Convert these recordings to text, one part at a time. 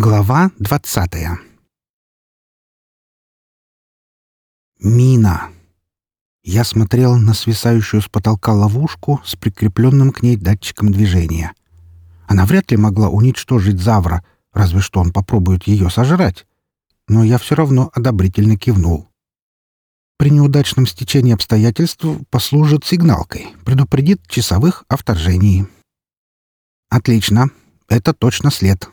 Глава двадцатая Мина. Я смотрел на свисающую с потолка ловушку с прикрепленным к ней датчиком движения. Она вряд ли могла уничтожить Завра, разве что он попробует ее сожрать. Но я все равно одобрительно кивнул. При неудачном стечении обстоятельств послужит сигналкой, предупредит часовых о вторжении. Отлично. Это точно след.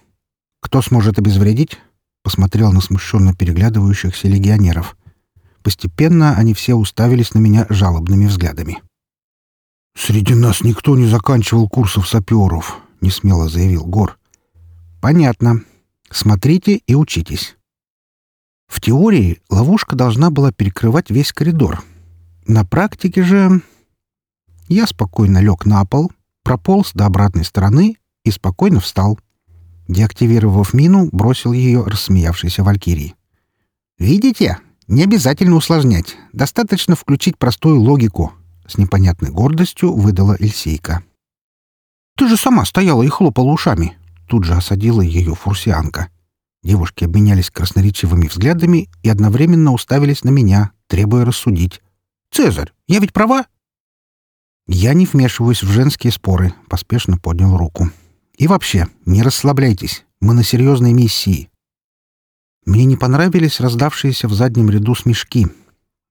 Кто сможет обезвредить? Посмотрел на смущенно переглядывающихся легионеров. Постепенно они все уставились на меня жалобными взглядами. «Среди нас никто не заканчивал курсов саперов», — несмело заявил Гор. «Понятно. Смотрите и учитесь». В теории ловушка должна была перекрывать весь коридор. На практике же... Я спокойно лег на пол, прополз до обратной стороны и спокойно встал. Деактивировав мину, бросил ее рассмеявшейся Валькирии. «Видите? Не обязательно усложнять. Достаточно включить простую логику. С непонятной гордостью выдала Эльсейка. Ты же сама стояла и хлопала ушами. Тут же осадила ее фурсианка. Девушки обменялись красноречивыми взглядами и одновременно уставились на меня, требуя рассудить. «Цезарь, я ведь права?» Я не вмешиваюсь в женские споры, поспешно поднял руку. «И вообще, не расслабляйтесь. Мы на серьезной миссии. Мне не понравились раздавшиеся в заднем ряду смешки.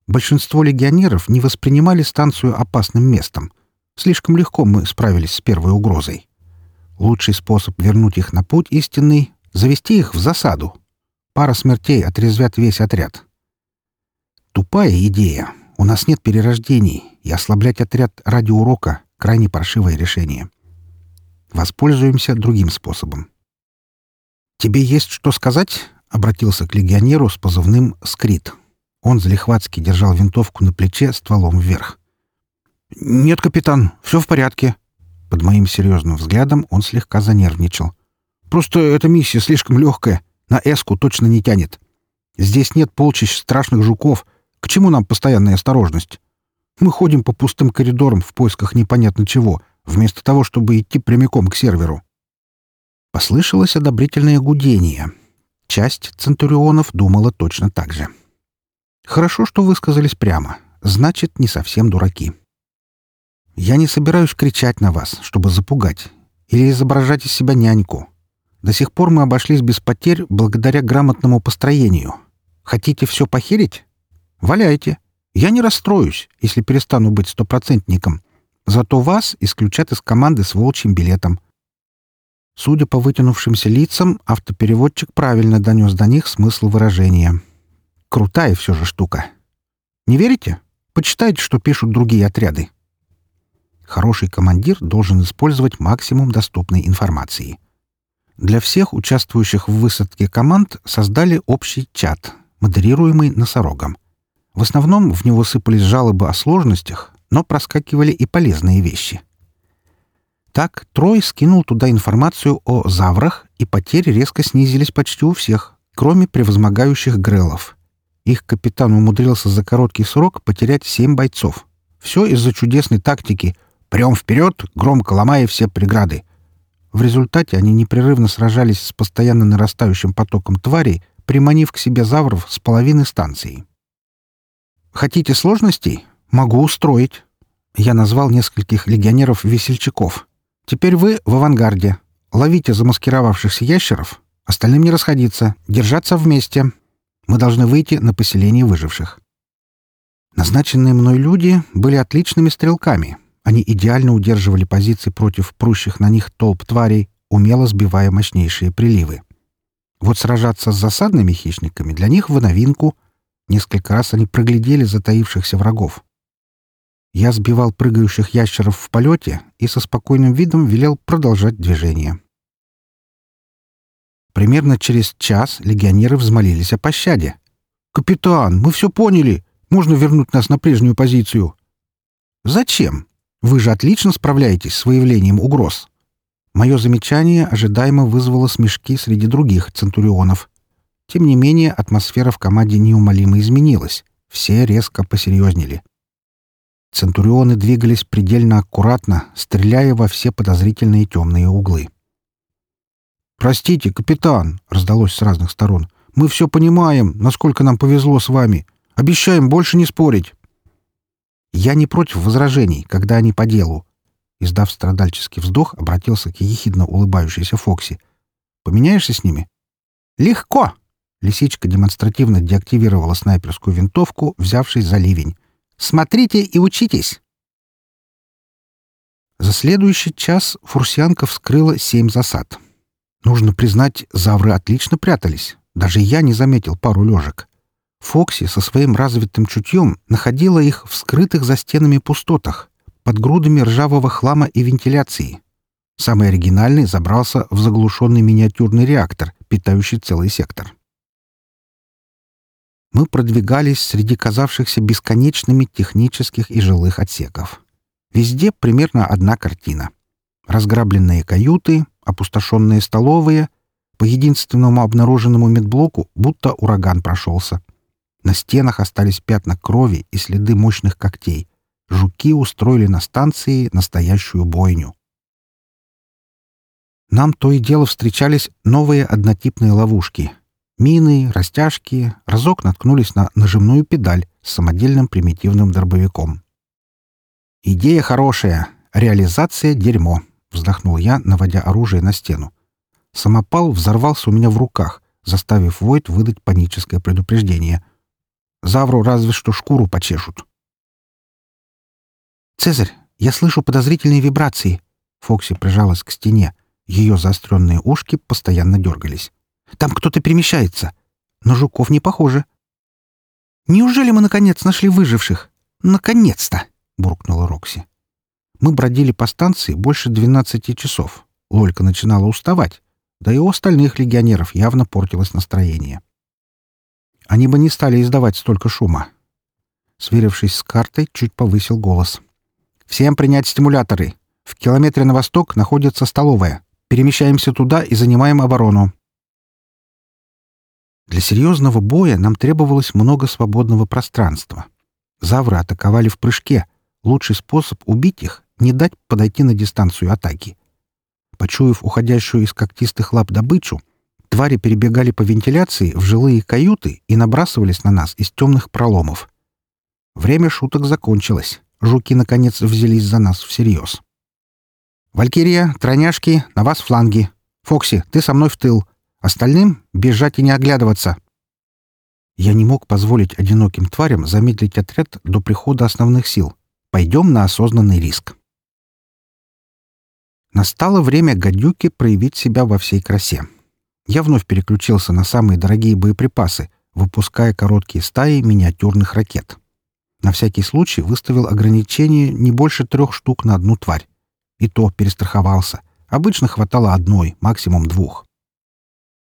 Большинство легионеров не воспринимали станцию опасным местом. Слишком легко мы справились с первой угрозой. Лучший способ вернуть их на путь истинный — завести их в засаду. Пара смертей отрезвят весь отряд. Тупая идея. У нас нет перерождений, и ослаблять отряд ради урока — крайне паршивое решение. Воспользуемся другим способом. «Тебе есть что сказать?» обратился к легионеру с позывным «Скрит». Он залихватски держал винтовку на плече стволом вверх. «Нет, капитан, все в порядке». Под моим серьезным взглядом он слегка занервничал. «Просто эта миссия слишком легкая. На эску точно не тянет. Здесь нет полчищ страшных жуков. К чему нам постоянная осторожность? Мы ходим по пустым коридорам в поисках непонятно чего, вместо того, чтобы идти прямиком к серверу». Послышалось одобрительное гудение — Часть центурионов думала точно так же. Хорошо, что высказались прямо. Значит, не совсем дураки. Я не собираюсь кричать на вас, чтобы запугать, или изображать из себя няньку. До сих пор мы обошлись без потерь благодаря грамотному построению. Хотите все похерить? Валяйте. Я не расстроюсь, если перестану быть стопроцентником. Зато вас исключат из команды с волчьим билетом. Судя по вытянувшимся лицам, автопереводчик правильно донес до них смысл выражения. Крутая все же штука. Не верите? Почитайте, что пишут другие отряды. Хороший командир должен использовать максимум доступной информации. Для всех участвующих в высадке команд создали общий чат, модерируемый носорогом. В основном в него сыпались жалобы о сложностях, но проскакивали и полезные вещи — так Трой скинул туда информацию о заврах, и потери резко снизились почти у всех, кроме превозмогающих грелов. Их капитан умудрился за короткий срок потерять семь бойцов. Все из-за чудесной тактики «прем вперед, громко ломая все преграды». В результате они непрерывно сражались с постоянно нарастающим потоком тварей, приманив к себе завров с половины станции. «Хотите сложностей? Могу устроить». Я назвал нескольких легионеров-весельчаков — Теперь вы в авангарде. Ловите замаскировавшихся ящеров. Остальным не расходиться. Держаться вместе. Мы должны выйти на поселение выживших. Назначенные мной люди были отличными стрелками. Они идеально удерживали позиции против прущих на них толп тварей, умело сбивая мощнейшие приливы. Вот сражаться с засадными хищниками для них в новинку. Несколько раз они проглядели затаившихся врагов. Я сбивал прыгающих ящеров в полете и со спокойным видом велел продолжать движение. Примерно через час легионеры взмолились о пощаде. «Капитан, мы все поняли. Можно вернуть нас на прежнюю позицию». «Зачем? Вы же отлично справляетесь с выявлением угроз». Мое замечание ожидаемо вызвало смешки среди других центурионов. Тем не менее, атмосфера в команде неумолимо изменилась. Все резко посерьезнели. Центурионы двигались предельно аккуратно, стреляя во все подозрительные темные углы. «Простите, капитан», — раздалось с разных сторон. «Мы все понимаем, насколько нам повезло с вами. Обещаем больше не спорить». «Я не против возражений, когда они по делу». Издав страдальческий вздох, обратился к ехидно улыбающейся Фокси. «Поменяешься с ними?» «Легко!» Лисичка демонстративно деактивировала снайперскую винтовку, взявшись за ливень. «Смотрите и учитесь!» За следующий час фурсианка вскрыла семь засад. Нужно признать, завры отлично прятались. Даже я не заметил пару лежек. Фокси со своим развитым чутьем находила их в скрытых за стенами пустотах, под грудами ржавого хлама и вентиляции. Самый оригинальный забрался в заглушенный миниатюрный реактор, питающий целый сектор. Мы продвигались среди казавшихся бесконечными технических и жилых отсеков. Везде примерно одна картина. Разграбленные каюты, опустошенные столовые, по единственному обнаруженному медблоку будто ураган прошелся. На стенах остались пятна крови и следы мощных когтей. Жуки устроили на станции настоящую бойню. Нам то и дело встречались новые однотипные ловушки. Мины, растяжки, разок наткнулись на нажимную педаль с самодельным примитивным дробовиком. «Идея хорошая, реализация — дерьмо», вздохнул я, наводя оружие на стену. Самопал взорвался у меня в руках, заставив Войт выдать паническое предупреждение. Завру разве что шкуру почешут. «Цезарь, я слышу подозрительные вибрации!» Фокси прижалась к стене. Ее заостренные ушки постоянно дергались. «Там кто-то перемещается. На жуков не похоже». «Неужели мы, наконец, нашли выживших? Наконец-то!» — буркнула Рокси. Мы бродили по станции больше 12 часов. Лолька начинала уставать, да и у остальных легионеров явно портилось настроение. Они бы не стали издавать столько шума. Сверившись с картой, чуть повысил голос. «Всем принять стимуляторы. В километре на восток находится столовая. Перемещаемся туда и занимаем оборону». Для серьезного боя нам требовалось много свободного пространства. Завры атаковали в прыжке. Лучший способ убить их не дать подойти на дистанцию атаки. Почуяв уходящую из когтистых лап добычу, твари перебегали по вентиляции в жилые каюты и набрасывались на нас из темных проломов. Время шуток закончилось. Жуки, наконец, взялись за нас всерьез. «Валькирия, тройняшки, на вас фланги. Фокси, ты со мной в тыл. Остальным — бежать и не оглядываться». Я не мог позволить одиноким тварям замедлить отряд до прихода основных сил. Пойдем на осознанный риск. Настало время гадюки проявить себя во всей красе. Я вновь переключился на самые дорогие боеприпасы, выпуская короткие стаи миниатюрных ракет. На всякий случай выставил ограничение не больше трех штук на одну тварь. И то перестраховался. Обычно хватало одной, максимум двух.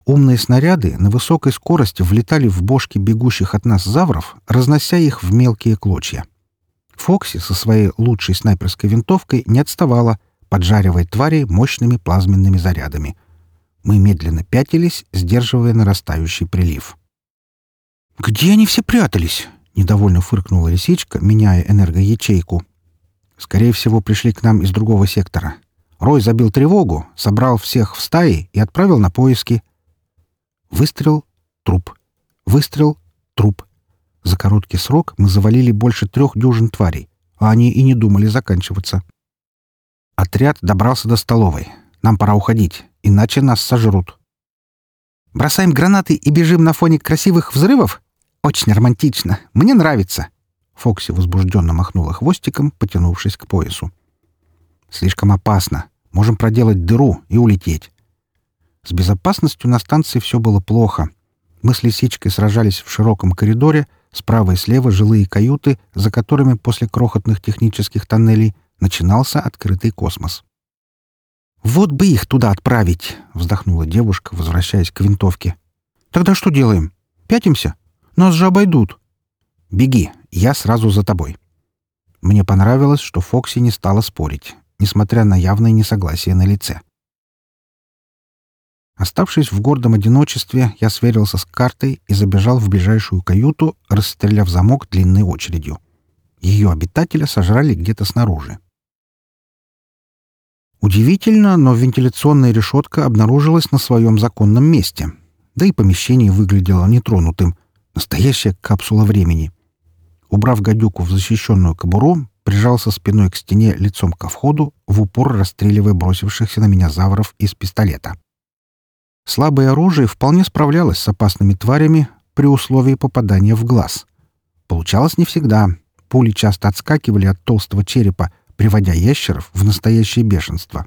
Умные снаряды на высокой скорости влетали в бошки бегущих от нас завров, разнося их в мелкие клочья. Фокси со своей лучшей снайперской винтовкой не отставала — поджаривая твари мощными плазменными зарядами. Мы медленно пятились, сдерживая нарастающий прилив. «Где они все прятались?» — недовольно фыркнула лисичка, меняя энергоячейку. «Скорее всего, пришли к нам из другого сектора. Рой забил тревогу, собрал всех в стаи и отправил на поиски. Выстрел — труп. Выстрел — труп. За короткий срок мы завалили больше трех дюжин тварей, а они и не думали заканчиваться. Отряд добрался до столовой. Нам пора уходить, иначе нас сожрут. Бросаем гранаты и бежим на фоне красивых взрывов? Очень романтично. Мне нравится. Фокси возбужденно махнула хвостиком, потянувшись к поясу. Слишком опасно. Можем проделать дыру и улететь. С безопасностью на станции все было плохо. Мы с лисичкой сражались в широком коридоре, справа и слева жилые каюты, за которыми после крохотных технических тоннелей начинался открытый космос. «Вот бы их туда отправить!» — вздохнула девушка, возвращаясь к винтовке. «Тогда что делаем? Пятимся? Нас же обойдут!» «Беги, я сразу за тобой». Мне понравилось, что Фокси не стала спорить, несмотря на явное несогласие на лице. Оставшись в гордом одиночестве, я сверился с картой и забежал в ближайшую каюту, расстреляв замок длинной очередью. Ее обитателя сожрали где-то снаружи. Удивительно, но вентиляционная решетка обнаружилась на своем законном месте. Да и помещение выглядело нетронутым. Настоящая капсула времени. Убрав гадюку в защищенную кобуру, прижался спиной к стене лицом ко входу, в упор расстреливая бросившихся на меня завров из пистолета. Слабое оружие вполне справлялось с опасными тварями при условии попадания в глаз. Получалось не всегда. Пули часто отскакивали от толстого черепа, приводя ящеров в настоящее бешенство.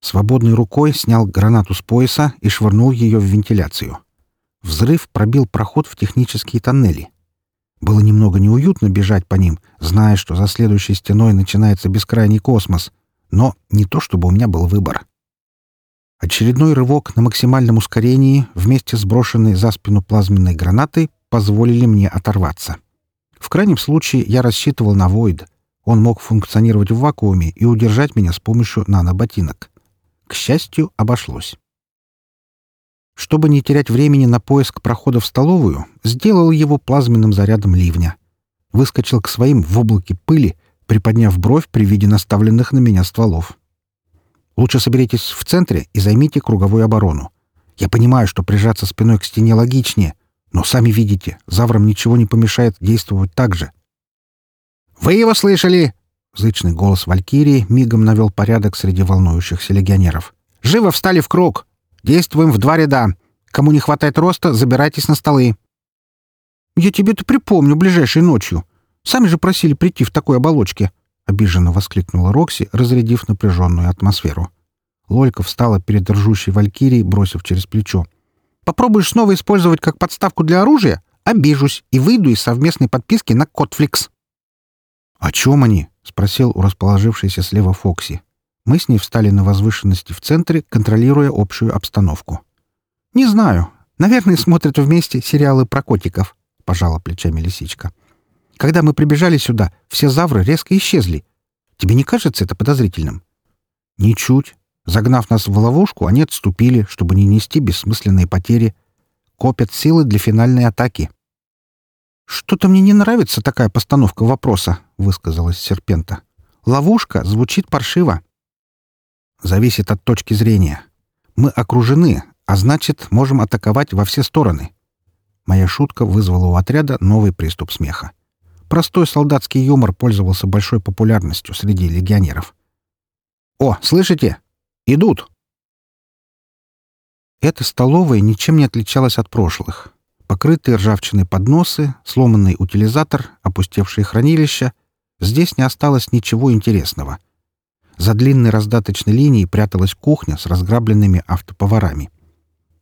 Свободной рукой снял гранату с пояса и швырнул ее в вентиляцию. Взрыв пробил проход в технические тоннели. Было немного неуютно бежать по ним, зная, что за следующей стеной начинается бескрайний космос, но не то чтобы у меня был выбор. Очередной рывок на максимальном ускорении вместе с брошенной за спину плазменной гранатой позволили мне оторваться. В крайнем случае я рассчитывал на Войд. Он мог функционировать в вакууме и удержать меня с помощью наноботинок. К счастью, обошлось. Чтобы не терять времени на поиск прохода в столовую, сделал его плазменным зарядом ливня. Выскочил к своим в облаке пыли, приподняв бровь при виде наставленных на меня стволов. Лучше соберитесь в центре и займите круговую оборону. Я понимаю, что прижаться спиной к стене логичнее, но сами видите, заврам ничего не помешает действовать так же. «Вы его слышали?» Зычный голос Валькирии мигом навел порядок среди волнующихся легионеров. «Живо встали в круг! Действуем в два ряда. Кому не хватает роста, забирайтесь на столы. Я тебе-то припомню ближайшей ночью. Сами же просили прийти в такой оболочке, обиженно воскликнула Рокси, разрядив напряженную атмосферу. Лолька встала перед ржущей валькирией, бросив через плечо. «Попробуешь снова использовать как подставку для оружия? Обижусь и выйду из совместной подписки на Котфликс». «О чем они?» — спросил у расположившейся слева Фокси. Мы с ней встали на возвышенности в центре, контролируя общую обстановку. «Не знаю. Наверное, смотрят вместе сериалы про котиков», — пожала плечами лисичка. «Когда мы прибежали сюда, все завры резко исчезли. Тебе не кажется это подозрительным?» «Ничуть. Загнав нас в ловушку, они отступили, чтобы не нести бессмысленные потери. Копят силы для финальной атаки». «Что-то мне не нравится такая постановка вопроса», — высказалась Серпента. «Ловушка звучит паршиво зависит от точки зрения. Мы окружены, а значит, можем атаковать во все стороны. Моя шутка вызвала у отряда новый приступ смеха. Простой солдатский юмор пользовался большой популярностью среди легионеров. «О, слышите? Идут!» Эта столовая ничем не отличалась от прошлых. Покрытые ржавчиной подносы, сломанный утилизатор, опустевшие хранилища. Здесь не осталось ничего интересного — за длинной раздаточной линией пряталась кухня с разграбленными автоповарами.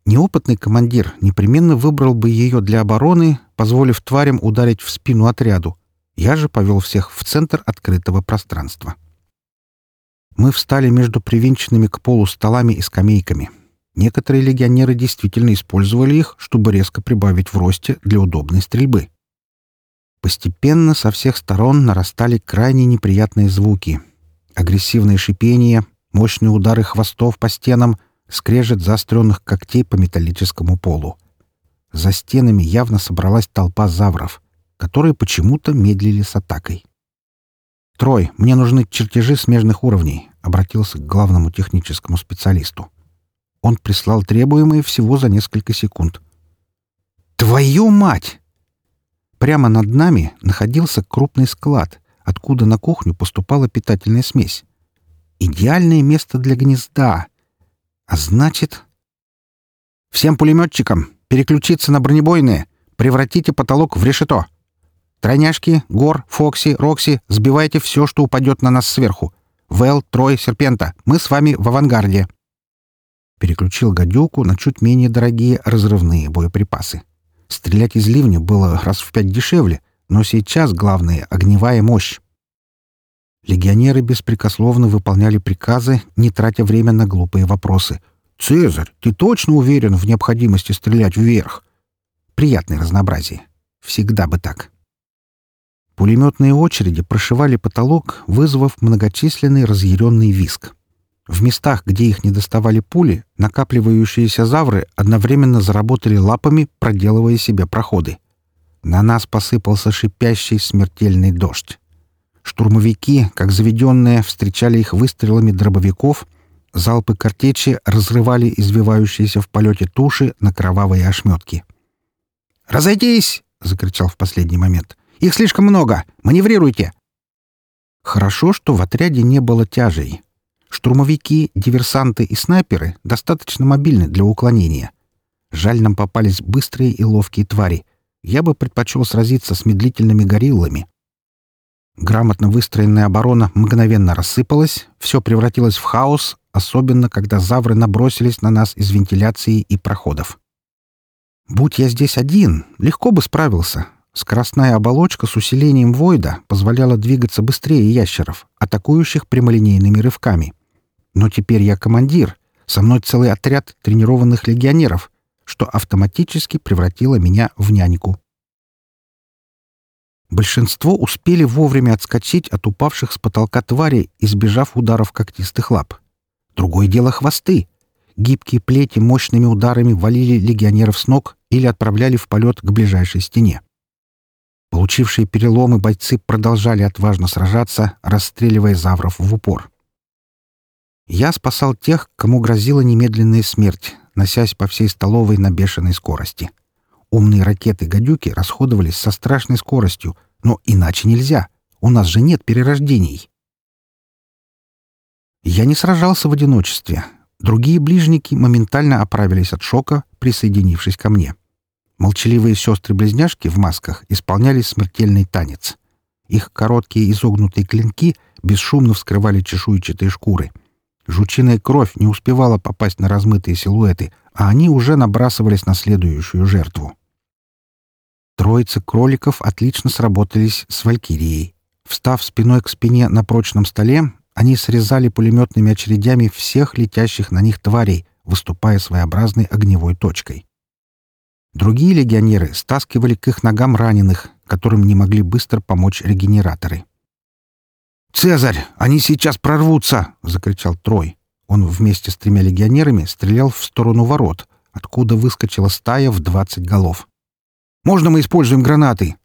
Неопытный командир непременно выбрал бы ее для обороны, позволив тварям ударить в спину отряду. Я же повел всех в центр открытого пространства. Мы встали между привинченными к полу столами и скамейками. Некоторые легионеры действительно использовали их, чтобы резко прибавить в росте для удобной стрельбы. Постепенно со всех сторон нарастали крайне неприятные звуки — Агрессивное шипение, мощные удары хвостов по стенам, скрежет заостренных когтей по металлическому полу. За стенами явно собралась толпа завров, которые почему-то медлили с атакой. «Трой, мне нужны чертежи смежных уровней», — обратился к главному техническому специалисту. Он прислал требуемые всего за несколько секунд. «Твою мать!» Прямо над нами находился крупный склад, откуда на кухню поступала питательная смесь. Идеальное место для гнезда. А значит... Всем пулеметчикам переключиться на бронебойные. Превратите потолок в решето. Тройняшки, Гор, Фокси, Рокси, сбивайте все, что упадет на нас сверху. Вэл, Трой, Серпента, мы с вами в авангарде. Переключил гадюку на чуть менее дорогие разрывные боеприпасы. Стрелять из ливня было раз в пять дешевле — но сейчас главное — огневая мощь. Легионеры беспрекословно выполняли приказы, не тратя время на глупые вопросы. «Цезарь, ты точно уверен в необходимости стрелять вверх?» Приятное разнообразие. Всегда бы так. Пулеметные очереди прошивали потолок, вызвав многочисленный разъяренный виск. В местах, где их не доставали пули, накапливающиеся завры одновременно заработали лапами, проделывая себе проходы. На нас посыпался шипящий смертельный дождь. Штурмовики, как заведенные, встречали их выстрелами дробовиков, залпы картечи разрывали извивающиеся в полете туши на кровавые ошметки. «Разойдись!» — закричал в последний момент. «Их слишком много! Маневрируйте!» Хорошо, что в отряде не было тяжей. Штурмовики, диверсанты и снайперы достаточно мобильны для уклонения. Жаль, нам попались быстрые и ловкие твари. Я бы предпочел сразиться с медлительными гориллами. Грамотно выстроенная оборона мгновенно рассыпалась, все превратилось в хаос, особенно когда завры набросились на нас из вентиляции и проходов. Будь я здесь один, легко бы справился. Скоростная оболочка с усилением Войда позволяла двигаться быстрее ящеров, атакующих прямолинейными рывками. Но теперь я командир, со мной целый отряд тренированных легионеров, что автоматически превратило меня в няньку. Большинство успели вовремя отскочить от упавших с потолка тварей, избежав ударов когтистых лап. Другое дело — хвосты. Гибкие плети мощными ударами валили легионеров с ног или отправляли в полет к ближайшей стене. Получившие переломы бойцы продолжали отважно сражаться, расстреливая завров в упор. Я спасал тех, кому грозила немедленная смерть, носясь по всей столовой на бешеной скорости. Умные ракеты-гадюки расходовались со страшной скоростью, но иначе нельзя. У нас же нет перерождений. Я не сражался в одиночестве. Другие ближники моментально оправились от шока, присоединившись ко мне. Молчаливые сестры-близняшки в масках исполняли смертельный танец. Их короткие изогнутые клинки бесшумно вскрывали чешуйчатые шкуры — Жучиная кровь не успевала попасть на размытые силуэты, а они уже набрасывались на следующую жертву. Троица кроликов отлично сработались с Валькирией. Встав спиной к спине на прочном столе, они срезали пулеметными очередями всех летящих на них тварей, выступая своеобразной огневой точкой. Другие легионеры стаскивали к их ногам раненых, которым не могли быстро помочь регенераторы. «Цезарь, они сейчас прорвутся!» — закричал Трой. Он вместе с тремя легионерами стрелял в сторону ворот, откуда выскочила стая в двадцать голов. «Можно мы используем гранаты?»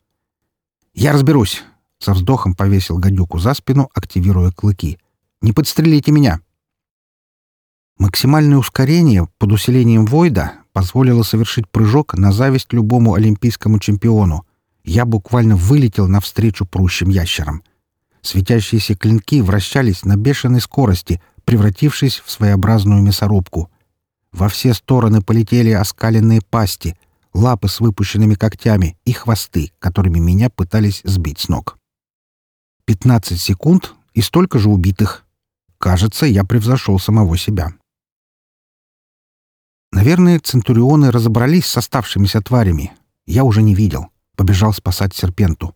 «Я разберусь!» — со вздохом повесил гадюку за спину, активируя клыки. «Не подстрелите меня!» Максимальное ускорение под усилением Войда позволило совершить прыжок на зависть любому олимпийскому чемпиону. Я буквально вылетел навстречу прущим ящерам — Светящиеся клинки вращались на бешеной скорости, превратившись в своеобразную мясорубку. Во все стороны полетели оскаленные пасти, лапы с выпущенными когтями и хвосты, которыми меня пытались сбить с ног. 15 секунд и столько же убитых. Кажется, я превзошел самого себя. Наверное, центурионы разобрались с оставшимися тварями. Я уже не видел. Побежал спасать серпенту.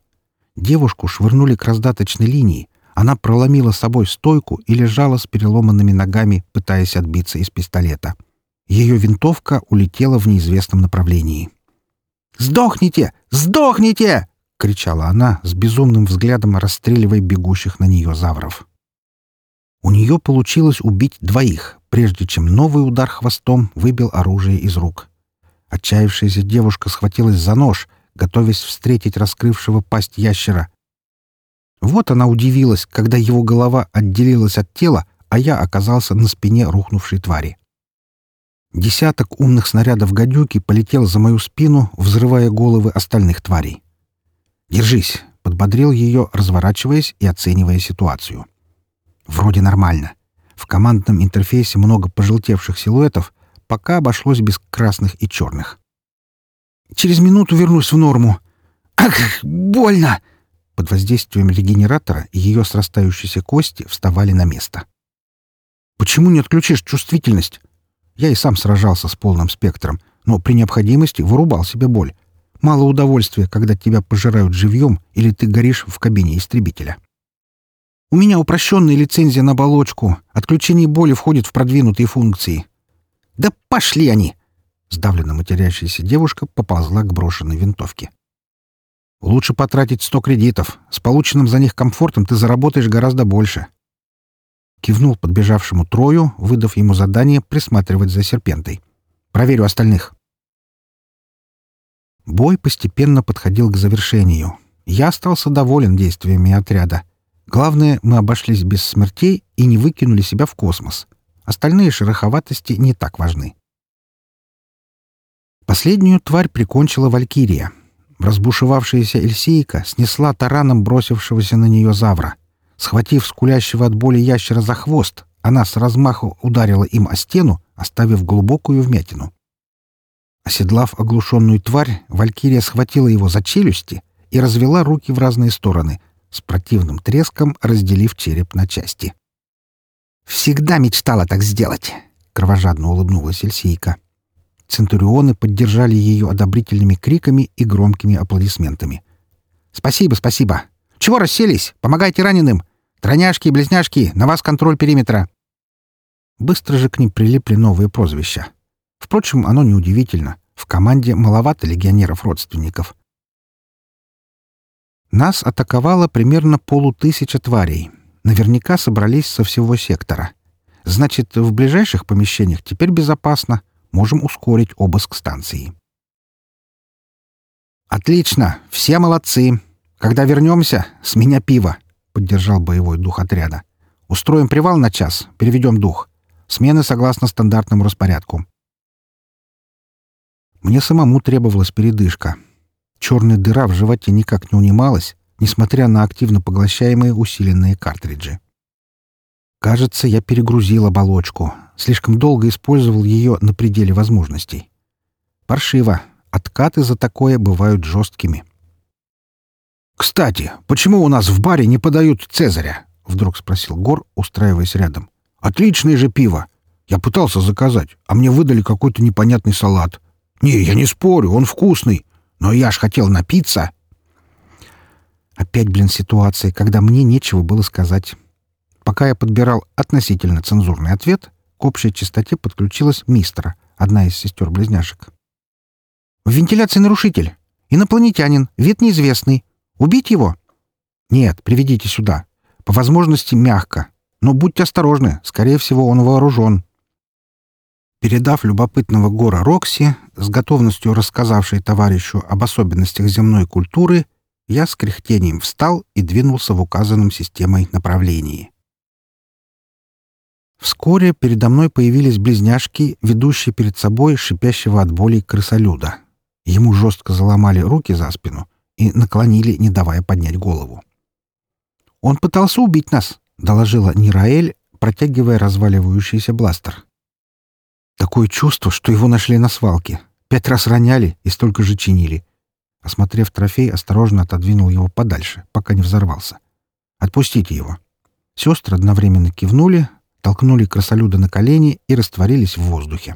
Девушку швырнули к раздаточной линии. Она проломила собой стойку и лежала с переломанными ногами, пытаясь отбиться из пистолета. Ее винтовка улетела в неизвестном направлении. «Сдохните! Сдохните!» — кричала она, с безумным взглядом расстреливая бегущих на нее завров. У нее получилось убить двоих, прежде чем новый удар хвостом выбил оружие из рук. Отчаявшаяся девушка схватилась за нож — готовясь встретить раскрывшего пасть ящера. Вот она удивилась, когда его голова отделилась от тела, а я оказался на спине рухнувшей твари. Десяток умных снарядов гадюки полетел за мою спину, взрывая головы остальных тварей. «Держись!» — подбодрил ее, разворачиваясь и оценивая ситуацию. «Вроде нормально. В командном интерфейсе много пожелтевших силуэтов, пока обошлось без красных и черных. Через минуту вернусь в норму. Ах, больно!» Под воздействием регенератора ее срастающиеся кости вставали на место. «Почему не отключишь чувствительность?» Я и сам сражался с полным спектром, но при необходимости вырубал себе боль. Мало удовольствия, когда тебя пожирают живьем или ты горишь в кабине истребителя. У меня упрощенная лицензия на оболочку. Отключение боли входит в продвинутые функции. Да пошли они! Сдавленно матерящаяся девушка поползла к брошенной винтовке. «Лучше потратить сто кредитов. С полученным за них комфортом ты заработаешь гораздо больше». Кивнул подбежавшему Трою, выдав ему задание присматривать за серпентой. «Проверю остальных». Бой постепенно подходил к завершению. Я остался доволен действиями отряда. Главное, мы обошлись без смертей и не выкинули себя в космос. Остальные шероховатости не так важны. Последнюю тварь прикончила Валькирия. Разбушевавшаяся Эльсейка снесла тараном бросившегося на нее завра. Схватив скулящего от боли ящера за хвост, она с размаху ударила им о стену, оставив глубокую вмятину. Оседлав оглушенную тварь, Валькирия схватила его за челюсти и развела руки в разные стороны, с противным треском разделив череп на части. «Всегда мечтала так сделать!» — кровожадно улыбнулась Эльсейка. Центурионы поддержали ее одобрительными криками и громкими аплодисментами. «Спасибо, спасибо! Чего расселись? Помогайте раненым! Троняшки и близняшки, на вас контроль периметра!» Быстро же к ним прилипли новые прозвища. Впрочем, оно неудивительно. В команде маловато легионеров-родственников. Нас атаковало примерно полутысяча тварей. Наверняка собрались со всего сектора. Значит, в ближайших помещениях теперь безопасно. Можем ускорить обыск станции. «Отлично! Все молодцы! Когда вернемся, с меня пиво!» — поддержал боевой дух отряда. «Устроим привал на час, переведем дух. Смены согласно стандартному распорядку». Мне самому требовалась передышка. Черная дыра в животе никак не унималась, несмотря на активно поглощаемые усиленные картриджи. Кажется, я перегрузил оболочку. Слишком долго использовал ее на пределе возможностей. Паршиво. Откаты за такое бывают жесткими. «Кстати, почему у нас в баре не подают Цезаря?» — вдруг спросил Гор, устраиваясь рядом. «Отличное же пиво! Я пытался заказать, а мне выдали какой-то непонятный салат. Не, я не спорю, он вкусный, но я ж хотел напиться. Опять, блин, ситуация, когда мне нечего было сказать. Пока я подбирал относительно цензурный ответ, к общей частоте подключилась Мистера, одна из сестер-близняшек. «В вентиляции нарушитель. Инопланетянин. Вид неизвестный. Убить его?» «Нет, приведите сюда. По возможности мягко. Но будьте осторожны. Скорее всего, он вооружен». Передав любопытного гора Рокси, с готовностью рассказавшей товарищу об особенностях земной культуры, я с кряхтением встал и двинулся в указанном системой направлении. Вскоре передо мной появились близняшки, ведущие перед собой шипящего от боли крысолюда. Ему жестко заломали руки за спину и наклонили, не давая поднять голову. «Он пытался убить нас», — доложила Нираэль, протягивая разваливающийся бластер. Такое чувство, что его нашли на свалке. Пять раз роняли и столько же чинили. Осмотрев трофей, осторожно отодвинул его подальше, пока не взорвался. «Отпустите его». Сестры одновременно кивнули, толкнули красолюда на колени и растворились в воздухе.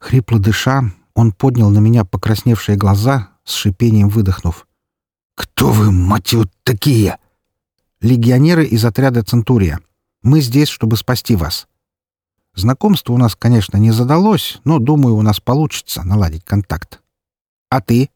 Хрипло дыша, он поднял на меня покрасневшие глаза, с шипением выдохнув. «Кто вы, мать его, такие?» «Легионеры из отряда «Центурия». Мы здесь, чтобы спасти вас. Знакомство у нас, конечно, не задалось, но, думаю, у нас получится наладить контакт. А ты?